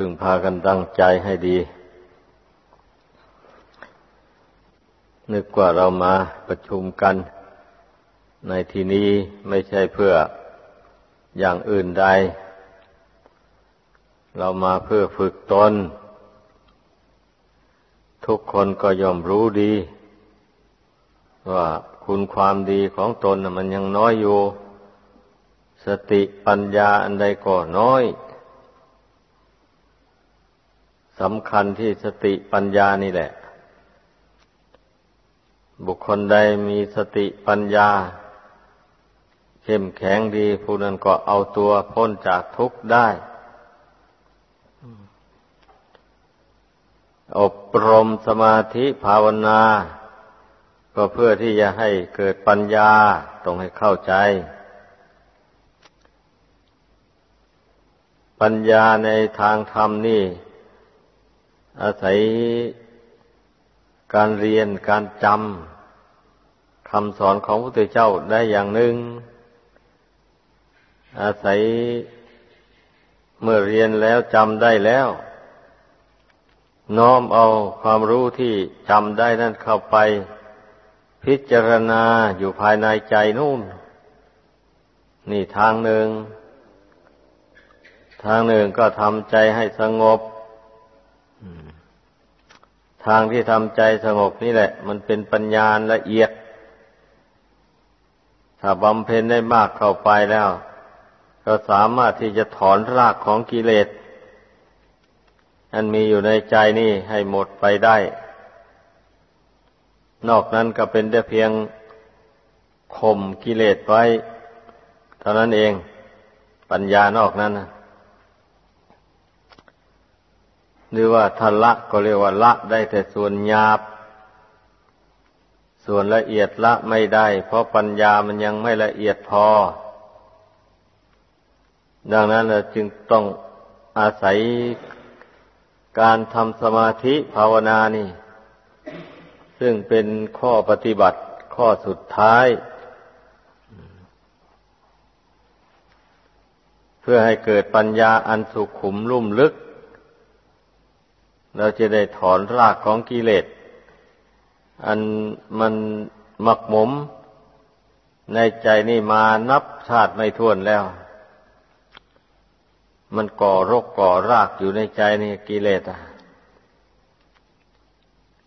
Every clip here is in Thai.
พึงพากันตั้งใจให้ดี นึกว่าเรามาประชุมกัน ในที่นี้ไม่ใช่เพื่ออย่างอื่นใด เรามาเพื่อฝึกตน ทุกคนก็ยอมรู้ดี ว่าคุณความดีของตนมันยังน้อยอยู่ สติปัญญาอันใดก็น้อย สำคัญที่สติปัญญานี่แหละ บุคคลใดมีสติปัญญา เข้มแข็งดีผู้นั้นก็เอาตัวพ้นจากทุกข์ได้ อบรมสมาธิภาวนา ก็เพื่อที่จะให้เกิดปัญญาต้องให้เข้าใจ ปัญญาในทางธรรมนี่ อาศัยการเรียนการจำคำสอนของพระพุทธเจ้าได้อย่างหนึ่ง อาศัยเมื่อเรียนแล้วจำได้แล้ว น้อมเอาความรู้ที่จำได้นั่นเข้าไป พิจารณาอยู่ภายในใจนู่น นี่ทางหนึ่ง ทางหนึ่งก็ทำใจให้สงบ ทางที่ทำใจสงบนี่แหละ มันเป็นปัญญาละเอียด ถ้าบำเพ็ญได้มากเข้าไปแล้ว ก็สามารถที่จะถอนรากของกิเลสอันมีอยู่ในใจนี่ให้หมดไปได้ นอกนั้นก็เป็นแต่เพียงข่มกิเลสไว้ เท่านั้นเอง ปัญญานอกนั้นนะ หรือว่าทละก็เรียกว่าละได้แต่ส่วนหยาบ ส่วนละเอียดละไม่ได้ เพราะปัญญามันยังไม่ละเอียดพอ ดังนั้นเราจึงต้องอาศัยการทำสมาธิภาวนานี่ ซึ่งเป็นข้อปฏิบัติข้อสุดท้าย เพื่อให้เกิดปัญญาอันสุขุมลุ่มลึก เราจะได้ถอนรากของกิเลส อันมันหมักหมม ในใจนี่มานับชาติไม่ท้วนแล้ว มันก่อรกก่อรากอยู่ในใจนี่กิเลสอะ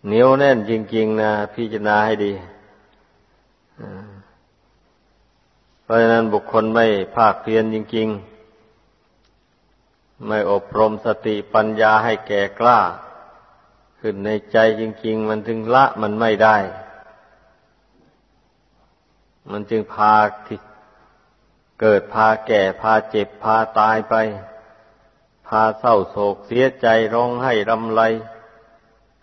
เหนียวแน่นจริง ๆ นะพิจารณาให้ดีเพราะฉะนั้นบุคคลไม่ภาคเพียรจริง ๆ ไม่อบรมสติปัญญาให้แก่กล้า ขึ้นในใจจริง ๆ มันถึงละมันไม่ได้ มันจึงพาเกิดพาแก่พาเจ็บพาตายไป พาเศร้าโศกเสียใจร้องไห้รำไร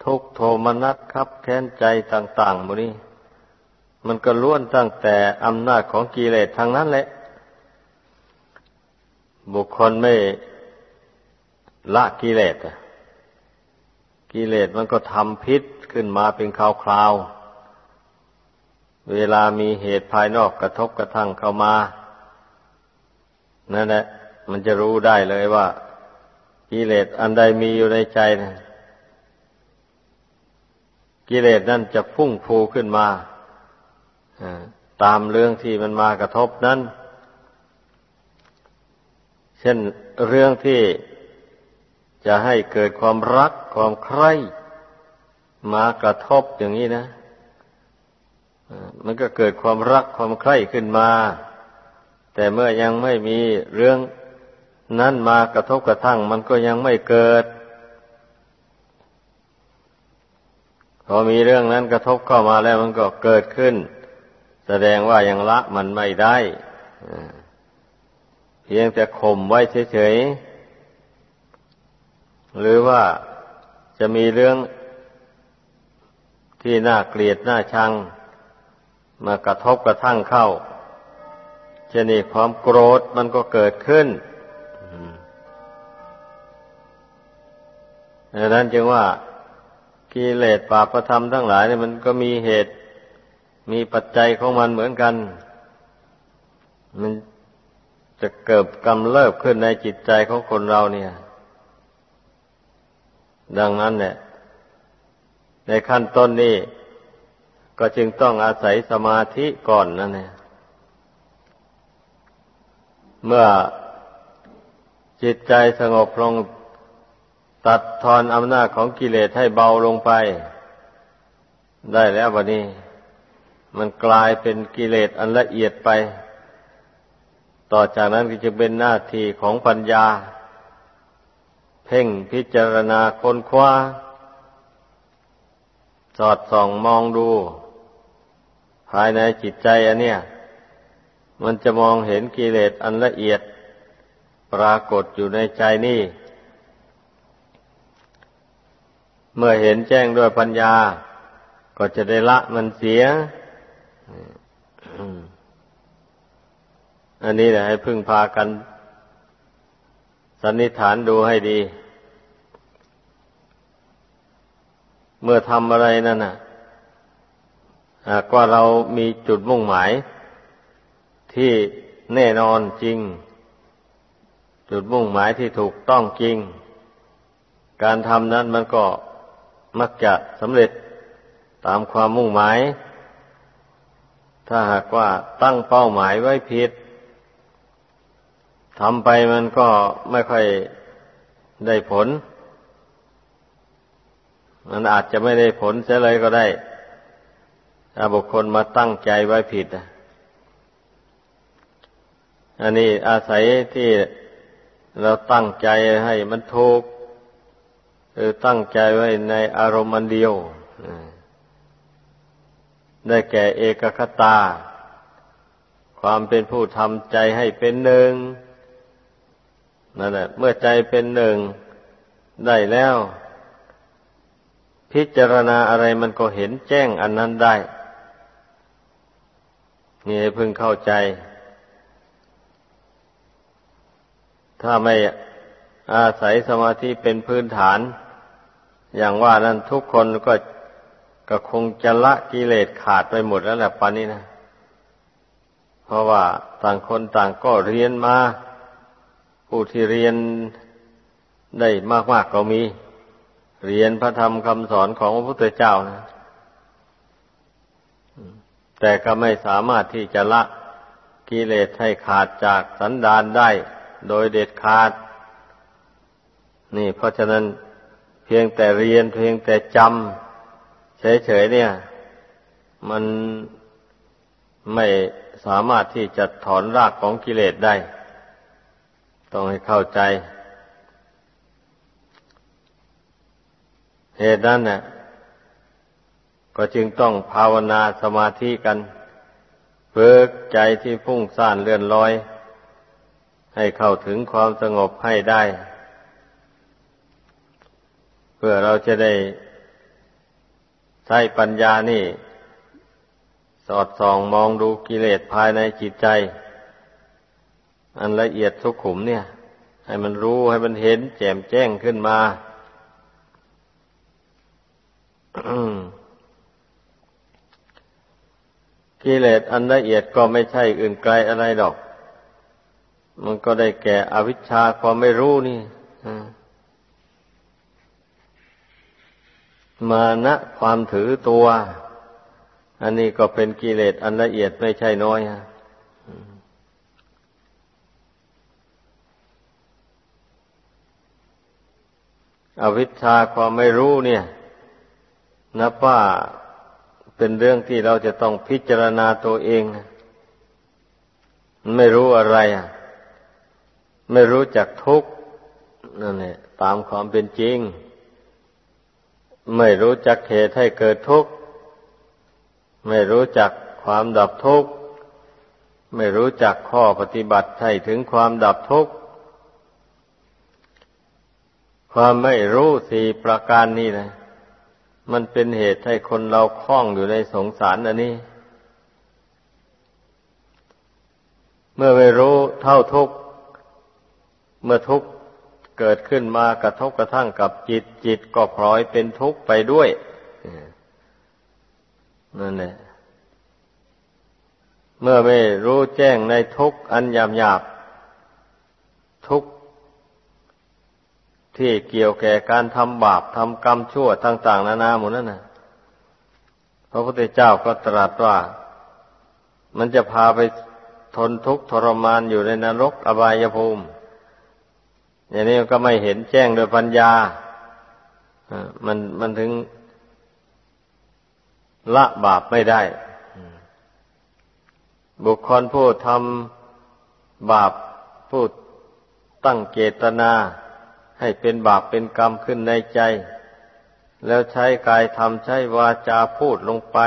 ทุกโทมนัสครับแค้นใจต่างๆมนี้มันก็ล้วนตั้งแต่อำนาจของกิเลสทางนั้นแหละ บุคคลไม่ ละกิเลสกิเลสมันก็ทำพิษขึ้นมาเป็นคราวๆเวลามีเหตุภายนอกกระทบกระทั่งเข้ามา นั่นแหละมันจะรู้ได้เลยว่า กิเลสอันใดมีอยู่ในใจนะกิเลสนั่นจะพุ่งพูขึ้นมาตามเรื่องที่มันมากระทบนั้น เช่นเรื่องที่ จะให้เกิดความรักความใคร่มากระทบอย่างนี้นะมันก็เกิดความรักความใคร่ขึ้นมา แต่เมื่อยังไม่มีเรื่องนั้นมากระทบกระทั่ง มันก็ยังไม่เกิด พอมีเรื่องนั้นกระทบเข้ามาแล้วมันก็เกิดขึ้น แสดงว่ายังละมันไม่ได้เพียงแต่ข่มไว้เฉยๆ หรือว่าจะมีเรื่องที่น่าเกลียดน่าชัง มากระทบกระทั่งเข้าเช่นนี้ความโกรธมันก็เกิดขึ้นดังนั้นจึงว่ากิเลสปาประธรรมทั้งหลายเนี่ยมันก็มีเหตุ มีปัจจัยของมันเหมือนกัน มันจะเกิดกำเริบขึ้นในจิตใจของคนเราเนี่ย ดังนั้นเนี่ย ในขั้นต้นนี้ก็จึงต้องอาศัยสมาธิก่อนนั่นเองเมื่อจิตใจสงบลงตัดทอนอำนาจของกิเลสให้เบาลงไป ได้แล้ววันนี้ มันกลายเป็นกิเลสอันละเอียดไป ต่อจากนั้นก็จะเป็นหน้าที่ของปัญญา เพ่งพิจารณาค้นคว้า สอดส่องมองดู ภายในจิตใจอันเนี้ยมันจะมองเห็นกิเลสอันละเอียด ปรากฏอยู่ในใจนี่ เมื่อเห็นแจ้งด้วยปัญญา ก็จะได้ละมันเสีย อันนี้แหละให้พึ่งพากัน สันนิษฐานดูให้ดี เมื่อทำอะไรนั่นน่ะหากว่าเรามีจุดมุ่งหมาย ที่แน่นอนจริง จุดมุ่งหมายที่ถูกต้องจริง การทำนั้นมันก็มักจะสำเร็จตามความมุ่งหมาย ถ้าหากว่าตั้งเป้าหมายไว้ผิด ทำไปมันก็ไม่ค่อยได้ผล มันอาจจะไม่ได้ผลเสียเลยก็ได้ ถ้าบุคคลมาตั้งใจไว้ผิด อันนี้อาศัยที่เราตั้งใจให้มันถูกคือตั้งใจไว้ในอารมณ์อันเดียว ได้แก่เอกคตา ความเป็นผู้ทำใจให้เป็นหนึ่ง นั่นแหละ เมื่อใจเป็นหนึ่งได้แล้ว พิจารณาอะไรมันก็เห็นแจ้งอันนั้นได้ นี่ให้พึงเข้าใจ ถ้าไม่อาศัยสมาธิเป็นพื้นฐาน อย่างว่านั้นทุกคนก็ก็คงจะละกิเลสขาดไปหมดแล้วแหละปานนี้นะ เพราะว่าต่างคนต่างก็เรียนมา ผู้ที่เรียนได้มากๆก็มี เรียนพระธรรมคำสอนของพระพุทธเจ้านะแต่ก็ไม่สามารถที่จะละกิเลสให้ขาดจากสันดานได้ โดยเด็ดขาด นี่เพราะฉะนั้นเพียงแต่เรียนเพียงแต่จำเฉยๆเนี่ย มันไม่สามารถที่จะถอนรากของกิเลสได้ ต้องให้เข้าใจ เหตุนั้นเนี่ยก็จึงต้องภาวนาสมาธิกันเพื่อใจที่พุ่งซ่านเลื่อนลอย ให้เข้าถึงความสงบให้ได้ เพื่อเราจะได้ใช้ปัญญานี่ สอดส่องมองดูกิเลสภายในจิตใจ อันละเอียดทุกขุมเนี่ย ให้มันรู้ให้มันเห็น แจ่มแจ้งขึ้นมากิเลสอันละเอียดก็ไม่ใช่อื่นไกลอะไรดอก มันก็ได้แก่อวิชชาความไม่รู้นี่มานะความถือตัว อันนี้ก็เป็นกิเลสอันละเอียดไม่ใช่น้อยฮะ อวิชชาความไม่รู้เนี่ย นับว่าเป็นเรื่องที่เราจะต้องพิจารณาตัวเองไม่รู้อะไรอะ ไม่รู้จักทุกข์นั่นแหละตามความเป็นจริง ไม่รู้จักเหตุให้เกิดทุกข์ไม่รู้จักความดับทุกข์ไม่รู้จักข้อปฏิบัติให้ถึงความดับทุกข์ ความไม่รู้สี่ประการนี้นะ มันเป็นเหตุให้คนเราคล้องอยู่ในสงสารอันนี้ เมื่อไม่รู้เท่าทุกเมื่อทุกเกิดขึ้นมากระทบกระทั่งกับจิตจิตก็พลอยเป็นทุกข์ไปด้วยนั่นแหละเมื่อไม่รู้แจ้งในทุกข์อันยามหยาบ ที่เกี่ยวแก่การทำบาปทำกรรมชั่วต่าง ๆ นานาหมดนั่นนะพระพุทธเจ้าก็ตรัสว่า มันจะพาไปทนทุกข์ทรมานอยู่ในนรกอบายภูมิ อย่างนี้ก็ไม่เห็นแจ้งโดยปัญญามันมันถึงละบาปไม่ได้ บุคคลผู้ทำบาปผู้ตั้งเจตนา ให้เป็นบาปเป็นกรรมขึ้นในใจ แล้วใช้กายทำใช้วาจาพูดลงไป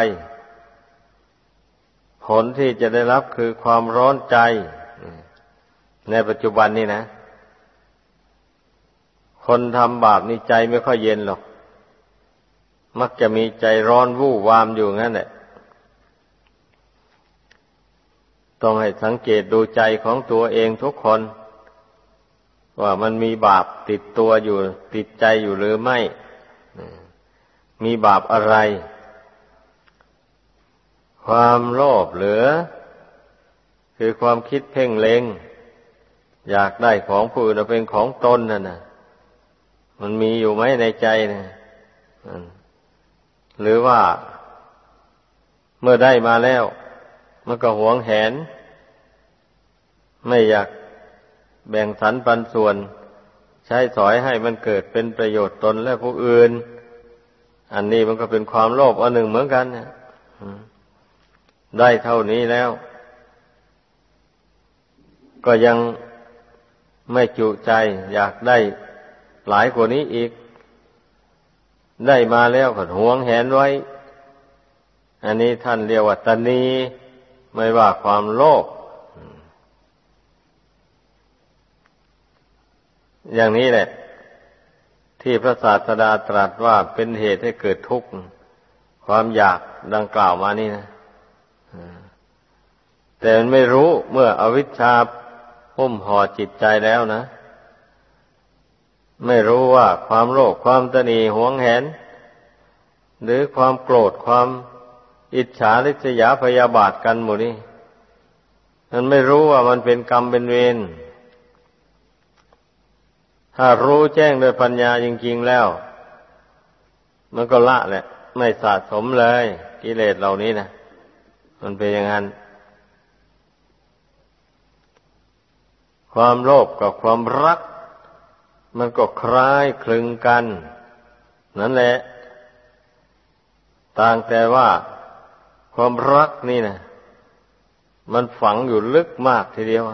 ผลที่จะได้รับคือความร้อนใจ ในปัจจุบันนี้นะ คนทำบาปนี่ใจไม่ค่อยเย็นหรอก มักจะมีใจร้อนวู่วามอยู่งั้นแหละต้องให้สังเกตดูใจของตัวเองทุกคน ว่ามันมีบาปติดตัวอยู่ ติดใจอยู่หรือไม่ มีบาปอะไร ความโลภเหลือ คือความคิดเพ่งเลงอยากได้ของผู้อื่นเป็นของตนนั่นนะมันมีอยู่ไหมในใจนะหรือว่า เมื่อได้มาแล้ว มันก็หวงแหน ไม่อยาก แบ่งสรรปันส่วน ใช้สอยให้มันเกิดเป็นประโยชน์ตนและผู้อื่น อันนี้มันก็เป็นความโลภอันหนึ่งเหมือนกันเนี่ยได้เท่านี้แล้ว ก็ยังไม่จุใจอยากได้หลายกว่านี้อีก ได้มาแล้วก็หวงแหนไว้ อันนี้ท่านเรียกว่าตนีไม่ว่าความโลภ อย่างนี้แหละ ที่พระศาสดาตรัสว่าเป็นเหตุให้เกิดทุกข์ ความอยากดังกล่าวมานี่นะแต่มันไม่รู้เมื่ออวิชชาพุ่มห่อจิตใจแล้วนะ ไม่รู้ว่าความโลภความตนีหวงแหน หรือความโกรธความอิจฉาริษยาพยาบาทกันหมดนี่มันไม่รู้ว่ามันเป็นกรรมเป็นเวร ถ้ารู้แจ้งโดยปัญญาจริงๆแล้ว มันก็ละแหละ ไม่สะสมเลยกิเลสเหล่านี้นะมันเป็นอย่างนั้น ความโลภกับความรัก มันก็คล้ายคลึงกัน นั่นแหละ ต่างแต่ว่าความรักนี่นะมันฝังอยู่ลึกมากทีเดียว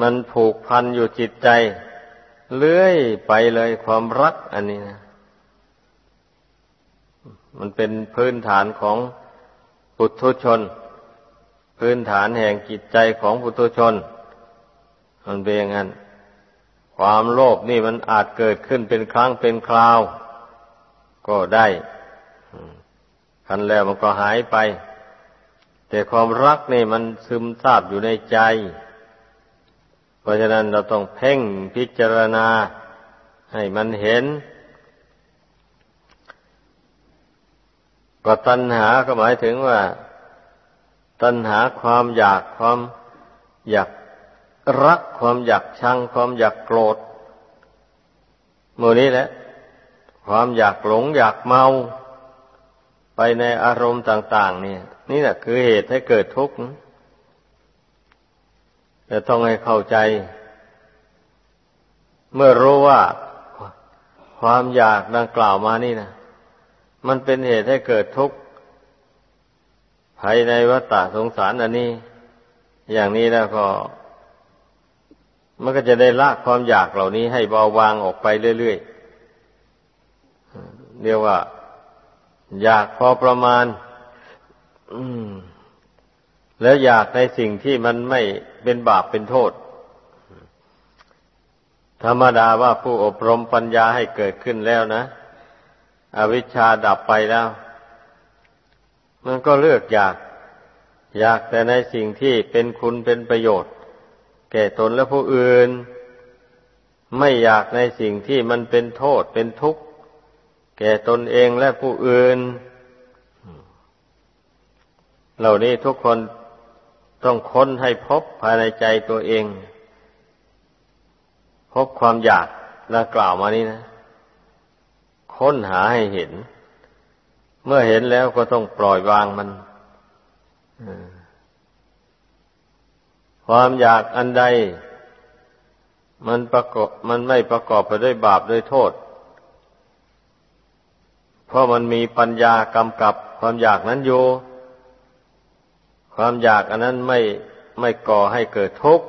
มันผูกพันอยู่จิตใจ เลื่อยไปเลยความรักอันนี้นะมันเป็นพื้นฐานของปุถุชน พื้นฐานแห่งจิตใจของปุถุชน มันเป็นอย่างนั้นความโลภนี่มันอาจเกิดขึ้นเป็นครั้งเป็นคราว ก็ได้คันแล้วมันก็หายไป แต่ความรักนี่มันซึมซาบอยู่ในใจ ราะฉะนั้นเราต้องเพ่งพิจารณาให้มันเห็น ก็ตัณหาก็หมายถึงว่า ตัณหาความอยากความอยากรักความอยากชังความอยากโกรธโมนี้แหละ ความอยากหลงอยากเมา ไปในอารมณ์ต่าง ๆ เนี่ย นี่แหละคือเหตุให้เกิดทุกข์ แต่ต้องให้เข้าใจ เมื่อรู้ว่าความอยากดังกล่าวมานี่นะมันเป็นเหตุให้เกิดทุกข์ภายในวัฏสงสารอันนี้ อย่างนี้แล้วก็ มันก็จะได้ละความอยากเหล่านี้ให้เบาบางออกไปเรื่อยๆเรียกว่า อยากพอประมาณ อืม แล้วอยากในสิ่งที่มันไม่ เป็นบาปเป็นโทษ ธรรมดาว่าผู้อบรมปัญญาให้เกิดขึ้นแล้วนะ อวิชชาดับไปแล้ว มันก็เลือกอยาก อยากแต่ในสิ่งที่เป็นคุณเป็นประโยชน์ แก่ตนและผู้อื่น ไม่อยากในสิ่งที่มันเป็นโทษเป็นทุกข์ แก่ตนเองและผู้อื่นเหล่านี้ทุกคน ต้องค้นให้พบภายในใจตัวเอง พบความอยากดังกล่าวมานี้นะ ค้นหาให้เห็น เมื่อเห็นแล้วก็ต้องปล่อยวางมันความอยากอันใด มันประกอบมันไม่ประกอบไปด้วยบาปด้วยโทษ เพราะมันมีปัญญากำกับความอยากนั้นอยู่ ความอยากอันนั้นไม่ไม่ก่อให้เกิดทุกข์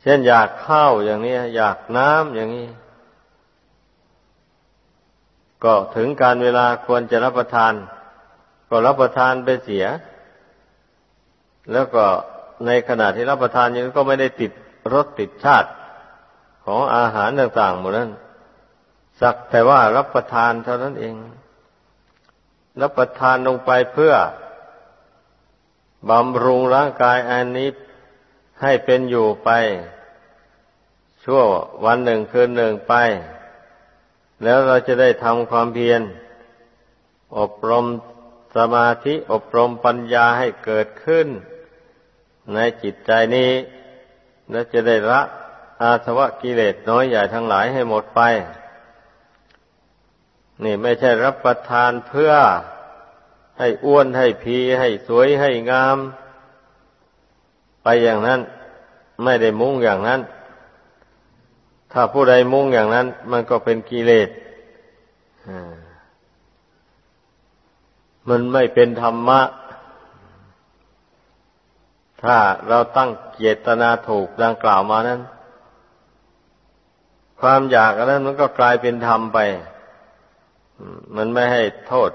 เช่นอยากข้าวอย่างนี้อยากน้ำอย่างนี้ ก็ถึงการเวลาควรจะรับประทาน ก็รับประทานไปเสีย แล้วก็ในขณะที่รับประทานอยังก็ไม่ได้ติดรสติดชาติของอาหารต่างๆหมดนั้น สักแต่ว่ารับประทานเท่านั้นเอง รับประทานลงไปเพื่อบำรุงร่างกายอันนี้ให้เป็นอยู่ไป ชั่ววันหนึ่งคืนหนึ่งไป แล้วเราจะได้ทำความเพียร อบรมสมาธิอบรมปัญญาให้เกิดขึ้น ในจิตใจนี้ แล้วจะได้ละอาสวะกิเลสน้อยใหญ่ทั้งหลายให้หมดไป นี่ไม่ใช่รับประทานเพื่อให้อ้วนให้พีให้สวยให้งาม ไปอย่างนั้น ไม่ได้มุ่งอย่างนั้น ถ้าผู้ใดมุ่งอย่างนั้น มันก็เป็นกิเลสมันไม่เป็นธรรมะ ถ้าเราตั้งเจตนาถูกดังกล่าวมานั้น ความอยากอันนั้นมันก็กลายเป็นธรรมไป มันไม่ให้โทษ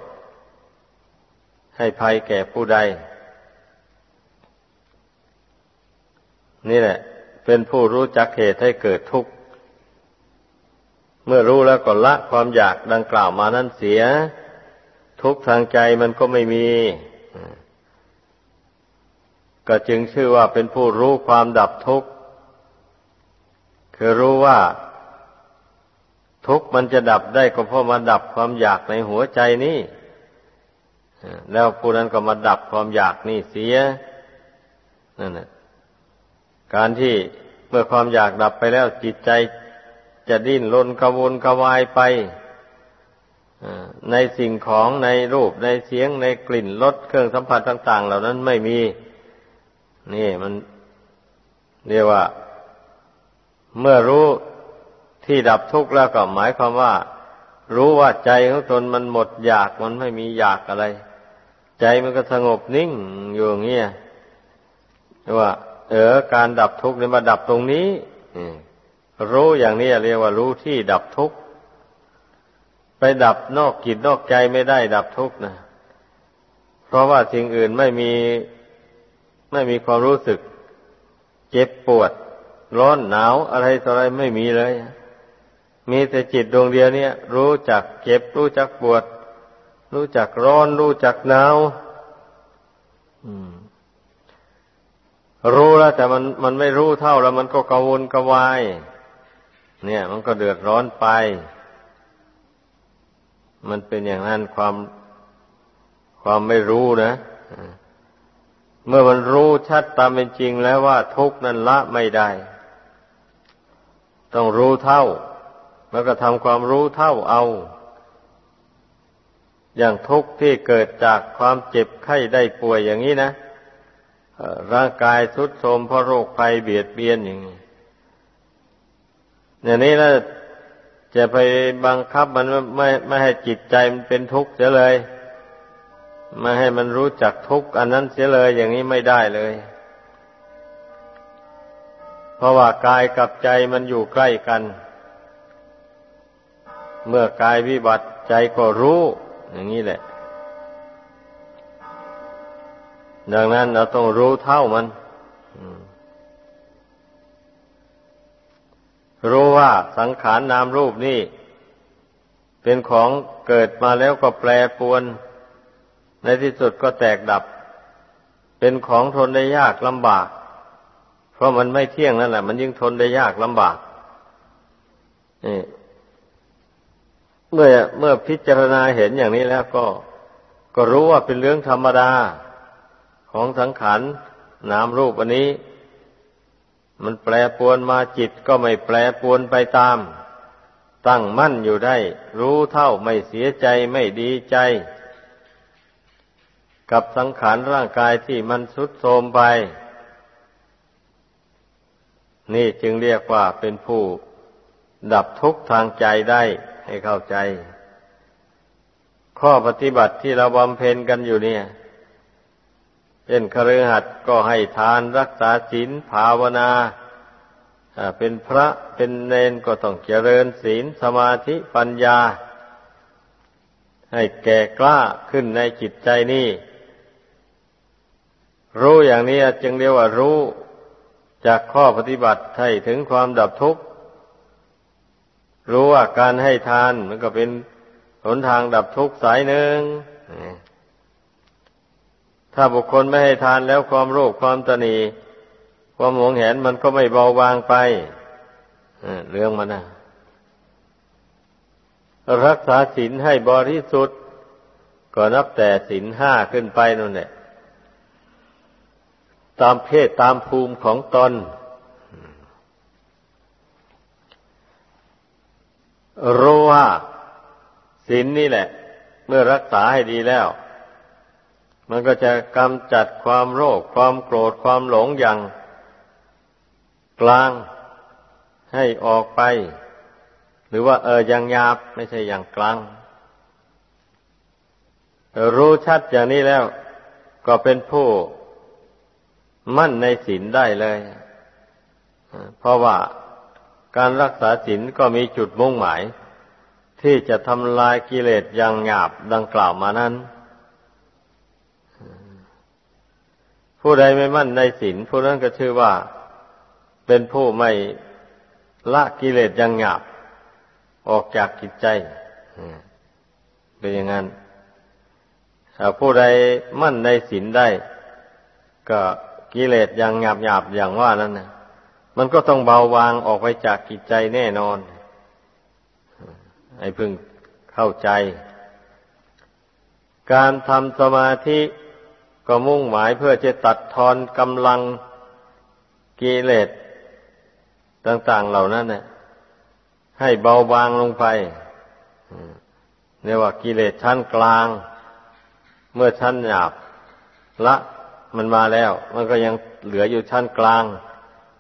ให้ภัยแก่ผู้ใด นี่แหละ เป็นผู้รู้จักเหตุให้เกิดทุกข์เมื่อรู้แล้วก็ละความอยากดังกล่าวมานั้นเสีย ทุกทางใจมันก็ไม่มี ก็จึงชื่อว่าเป็นผู้รู้ความดับทุกข์คือรู้ว่า ทุกข์มันจะดับได้ก็เพราะมาดับความอยากในหัวใจนี้แล้วผู้นั้นก็มาดับความอยากนี่เสียนั่นแหละการที่เมื่อความอยากดับไปแล้วจิตใจจะดิ้นรนกระวนกระวายไปในสิ่งของในรูปในเสียงในกลิ่นรสเครื่องสัมผัสต่าง ๆ เหล่านั้นไม่มี นี่มันเรียกว่า เมื่อรู้ ที่ดับทุกข์แล้วก็หมายความว่า รู้ว่าใจของตนมันหมดอยากมันไม่มีอยากอะไร ใจมันก็สงบนิ่งอยู่อย่างเงี้ยว่า เออการดับทุกข์เนี่ยมาดับตรงนี้รู้อย่างนี้เรียกว่ารู้ที่ดับทุกข์ไปดับนอกกิจนอกใจไม่ได้ดับทุกข์นะเพราะว่าสิ่งอื่นไม่มีไม่มีความรู้สึก เจ็บปวด ร้อนหนาวอะไรต่ออะไรไม่มีเลย มีแต่จิตดวงเดียวเนี่ย รู้จักเจ็บ รู้จักปวด รู้จักร้อน รู้จักหนาวรู้แล้ว แต่มันมันไม่รู้เท่าแล้ว มันก็กระวนกระวาย เนี่ย มันก็เดือดร้อนไป มันเป็นอย่างนั้นความความไม่รู้นะเมื่อมันรู้ชัดตามเป็นจริงแล้วว่าทุกนั้นละไม่ได้ ต้องรู้เท่า แล้วก็ทำความรู้เท่าเอา อย่างทุกข์ที่เกิดจากความเจ็บไข้ได้ป่วยอย่างนี้นะร่างกายทุดโทรมเพราะโรคภัยเบียดเบียนอย่างนี้อย่างนี้แล้วจะไปบังคับมันไม่ไม่ให้จิตใจมันเป็นทุกข์เสียเลยไม่ให้มันรู้จักทุกข์อันนั้นเสียเลย อย่างนี้ไม่ได้เลย เพราะว่ากายกับใจมันอยู่ใกล้กัน เมื่อกายวิบัติใจก็รู้ อย่างนี้แหละ ดังนั้นเราต้องรู้เท่ามัน รู้ว่าสังขารนนามรูปนี่ เป็นของเกิดมาแล้วก็แปรปวน ในที่สุดก็แตกดับ เป็นของทนได้ยากลำบาก เพราะมันไม่เที่ยงนั่นแหละ มันยิ่งทนได้ยากลำบากนี่ เมื่อเมื่อพิจารณาเห็นอย่างนี้แล้วก็ ก็รู้ว่าเป็นเรื่องธรรมดาของสังขารนามรูปอันนี้ มันแปรปวนมาจิตก็ไม่แปรปวนไปตาม ตั้งมั่นอยู่ได้ รู้เท่าไม่เสียใจไม่ดีใจ กับสังขารร่างกายที่มันสุดโทมไป นี่จึงเรียกว่าเป็นผู้ดับทุกข์ทางใจได้ ให้เข้าใจ ข้อปฏิบัติที่เราบำเพ็ญกันอยู่เนี่ยเช่นคฤหัสถ์ก็ให้ทานรักษาศีลภาวนาเป็นพระเป็นเนนก็ต้องเจริญศีลสมาธิปัญญา ให้แก่กล้าขึ้นในจิตใจนี่ รู้อย่างนี้จึงเรียกว่ารู้จากข้อปฏิบัติให้ถึงความดับทุกข์ รู้ว่าการให้ทานมันก็เป็นหนทางดับทุกข์สายหนึ่ง ถ้าบุคคลไม่ให้ทานแล้วความโลภความตนีความหวงแหนมันก็ไม่เบาบางไปเรื่องมันนะรักษาศีลให้บริสุทธิ์ก็นับแต่ศีลห้าขึ้นไปนั่นแหละตามเพศตามภูมิของตน รู้ว่าศีลนนี่แหละ เมื่อรักษาให้ดีแล้ว มันก็จะกำจัดความโลภความโกรธความหลงอย่าง กลางให้ออกไป หรือว่าเอออย่างหยาบไม่ใช่อย่างกลาง รู้ชัดอย่างนี้แล้ว ก็เป็นผู้มั่นในศีลได้เลย เพราะว่า การรักษาศีลก็มีจุดมุ่งหมาย ที่จะทำลายกิเลสอย่างหยาบดังกล่าวมานั้น ผู้ใดไม่มั่นในศีลผู้นั้นก็ชื่อว่าเป็นผู้ไม่ละกิเลสยังหยาบ ออกจากจิตใจเป็นอย่างนั้นถ้าผู้ใดมั่นในศีลได้ ก็กิเลสยังหยาบหยาบอย่างว่านั้นนะ มันก็ต้องเบาบางออกไปจากจิตใจแน่นอนให้พึงเข้าใจ การทำสมาธิก็มุ่งหมายเพื่อจะตัดทอนกำลังกิเลสต่าง ๆเหล่านั้นเนี่ยให้เบาบางลงไปเรียกว่ากิเลสชั้นกลาง เมื่อชั้นหยาบละมันมาแล้ว มันก็ยังเหลืออยู่ชั้นกลาง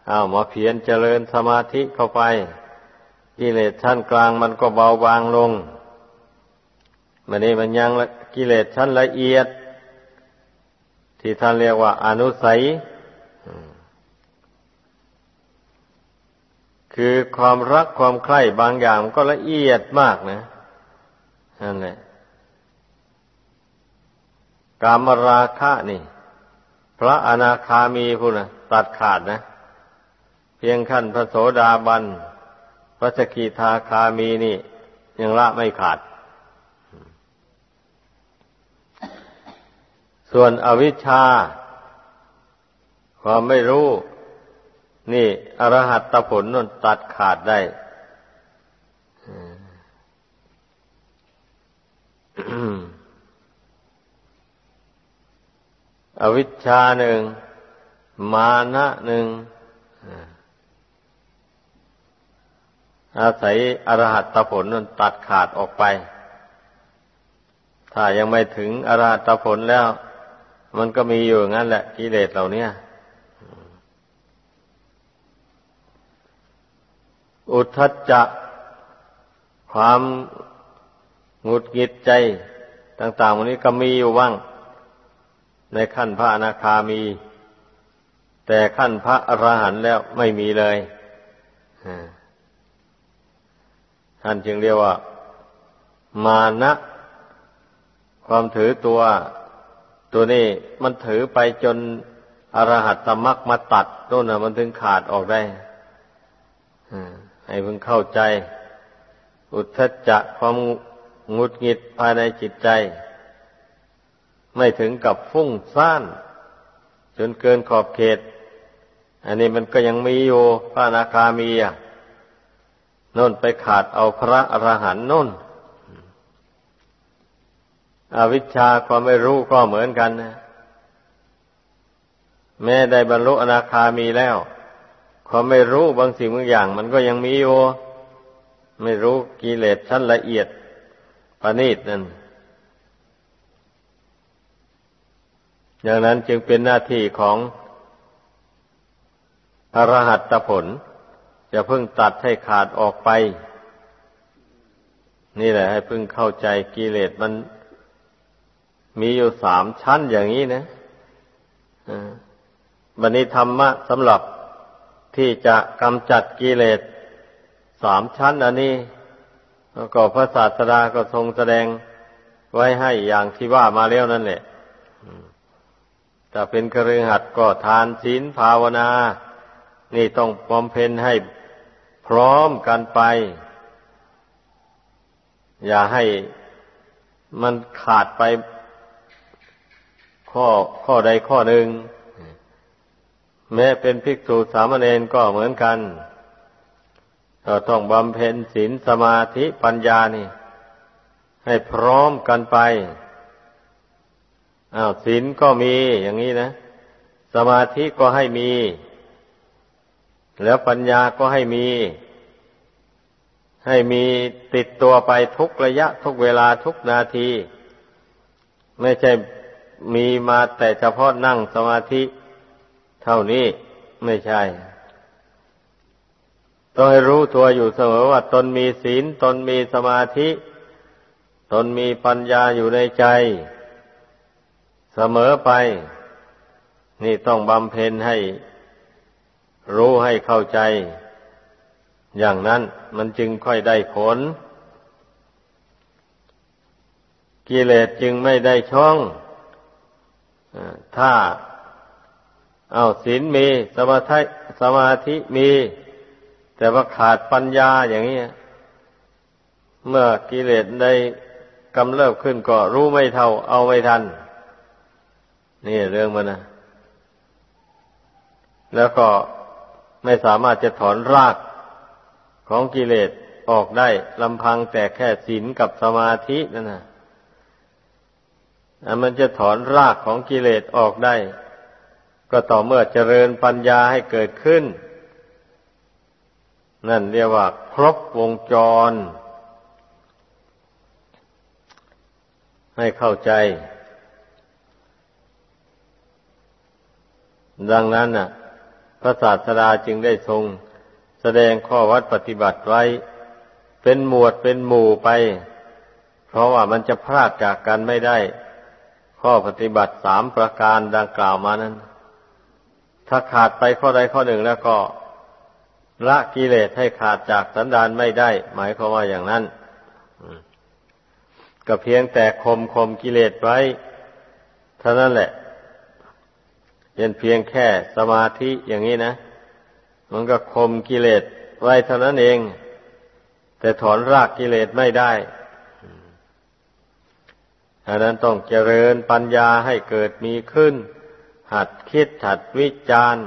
เอามาเพียรเจริญสมาธิเข้าไปกิเลสชั้นกลางมันก็เบาบางลงมันนี่มันยังกิเลสชั้นละเอียด ที่ท่านเรียกว่าอนุสัย คือความรักความใคร่บางอย่างก็ละเอียดมากนะนั่นแหละกามราคะนี่ พระอนาคามีพูดนะตัดขาดนะ เพียงขั้นพระโสดาบัน พระสกิทาคามีนี่ ยังละไม่ขาด ส่วนอวิชชา ความไม่รู้ นี่อรหัตตผลนนตัดขาดได้อวิชชาหนึ่ง มานะหนึ่ง อาศัยอรหัตผลนั่นตัดขาดออกไป ถ้ายังไม่ถึงอรหัตผลแล้ว มันก็มีอยู่งั้นแหละกิเลสเหล่านี้อุทธัจจะ ความหงุดหงิดใจต่างๆวันนี้ก็มีอยู่ว่าง ในขั้นพระอนาคามี แต่ขั้นพระอรหันต์แล้วไม่มีเลย ท่านจึงเรียกว่า มานะ ความถือตัว ตัวนี้มันถือไปจนอรหัตตมรรคมาตัดต้นน่ะมันถึงขาดออกได้ให้เพิ่งเข้าใจ อุทธจักความงุดหงิดภายในจิตใจ ไม่ถึงกับฟุ้งซ่าน จนเกินขอบเขต อันนี้มันก็ยังมีอยู่พระนาคามีอะ น่นไปขาดเอาพระอรหันต์น่นอวิชชาความไม่รู้ก็เหมือนกันนะแม้ได้บรรลุอนาคามีแล้ว ความไม่รู้บางสิ่งบางอย่าง มันก็ยังมีอยู่ไม่รู้กิเลสชั้นละเอียดประณีตนั่นอย่างนั้นจึงเป็นหน้าที่ของอรหัตผล จะพึ่งตัดให้ขาดออกไป นี่แหละ ให้เพึ่งเข้าใจกิเลสมันมีอยู่สามชั้นอย่างนี้นะบันนี้ธรรมะสำหรับที่จะกำจัดกิเลสสามชั้นอันนี้ก็พระศาสดาก็ทรงแสดงไว้ให้อย่างที่ว่ามาแล้วนั่นแหละถ้าเป็นครือหัดก็ทานศีลภาวนา นี่ต้องบำเพ็ญให้ พร้อมกันไป อย่าให้มันขาดไปข้อข้อใดข้อหนึ่ง แม้เป็นภิกษุสามเณรก็เหมือนกันเราต้องบำเพ็ญศีลสมาธิปัญญานี่ ให้พร้อมกันไปอ้าวศีลก็มีอย่างนี้นะ สมาธิก็ให้มี แล้วปัญญาก็ให้มี ให้มีติดตัวไปทุกระยะทุกเวลาทุกนาที ไม่ใช่มีมาแต่เฉพาะนั่งสมาธิเท่านี้ไม่ใช่ต้องให้รู้ตัวอยู่เสมอว่าตนมีศีล ตนมีสมาธิ ตนมีปัญญาอยู่ในใจ เสมอไป นี่ต้องบำเพ็ญให้ รู้ให้เข้าใจ อย่างนั้นมันจึงค่อยได้ผล กิเลสจึงไม่ได้ช่อง ถ้าเอาศีลมีสมาธิสมาธิมี แต่ว่าขาดปัญญาอย่างนี้ เมื่อกิเลสได้กำเริบขึ้นก็รู้ไม่เท่า เอาไม่ทัน นี่เรื่องมันนะแล้วก็ ไม่สามารถจะถอนรากของกิเลสออกได้ลำพังแต่แค่ศีลกับสมาธินั่นนะมันจะถอนรากของกิเลสออกได้ ก็ต่อเมื่อเจริญปัญญาให้เกิดขึ้น นั่นเรียกว่า ครบวงจร ให้เข้าใจ ดังนั้นน่ะ พระศาสดาจึงได้ทรง แสดงข้อวัดปฏิบัติไว้ เป็นหมวดเป็นหมู่ไป เพราะว่ามันจะพลาดจากกันไม่ได้ ข้อปฏิบัติสามประการดังกล่าวมานั้น ถ้าขาดไปข้อใดข้อหนึ่งแล้วก็ละกิเลสให้ขาดจากสันดานไม่ได้ หมายความว่าอย่างนั้นก็เพียงแต่คมคมกิเลสไว้เท่านั้นแหละ เป็นเพียงแค่สมาธิอย่างนี้นะ มันก็คมกิเลสไว้เท่านั้นเอง แต่ถอนรากกิเลสไม่ได้ดังนั้นต้องเจริญปัญญาให้เกิดมีขึ้น หัดคิดหัดวิจารณ์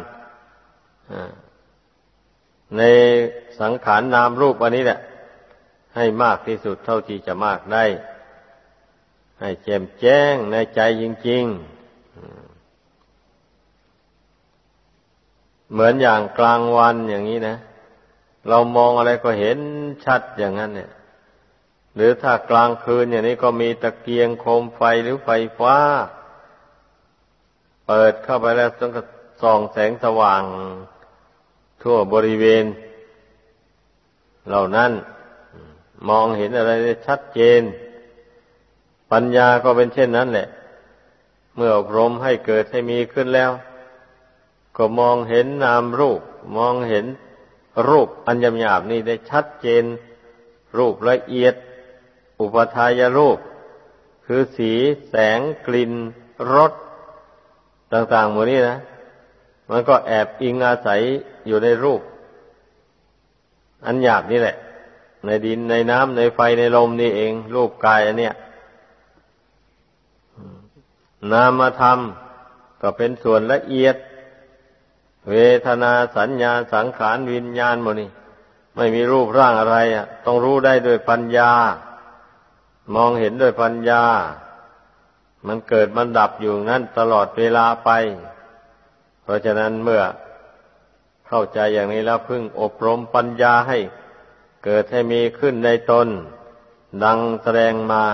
ในสังขารนนามรูปอันนี้แหละ ให้มากที่สุดเท่าที่จะมากได้ ให้แจ่มแจ้งในใจจริง ๆ เหมือนอย่างกลางวันอย่างนี้นะ เรามองอะไรก็เห็นชัดอย่างนั้นเนี่ย หรือถ้ากลางคืนอย่างนี้ก็มีตะเกียงโคมไฟหรือไฟฟ้า เปิดเข้าไปแล้วต้องส่องแสงสว่าง ทั่วบริเวณ เหล่านั้นมองเห็นอะไรได้ชัดเจน ปัญญาก็เป็นเช่นนั้นแหละ เมื่ออบรมให้เกิดให้มีขึ้นแล้ว ก็มองเห็นนามรูป มองเห็นรูปอันยหยาบนี่ได้ชัดเจน รูปละเอียด อุปทายรูป คือสีแสงกลิ่นรสต่างๆหมดนี้นะ มันก็แอบอิงอาศัยอยู่ในรูป อันหยาบนี่แหละ ในดินในน้ำในไฟในลมนี่เอง รูปกายอันเนี้ยนามธรรมก็เป็นส่วนละเอียด เวทนาสัญญาสังขารวิญญาณหมนี่ไม่มีรูปร่างอะไรอะ ต้องรู้ได้ด้วยปัญญา มองเห็นด้วยปัญญา มันเกิดมันดับอยู่นั้นตลอดเวลาไป เพราะฉะนั้นเมื่อเข้าใจอย่างนี้แล้วพึ่งอบรมปัญญาให้ เกิดให้มีขึ้นในตน ดังแสดงมา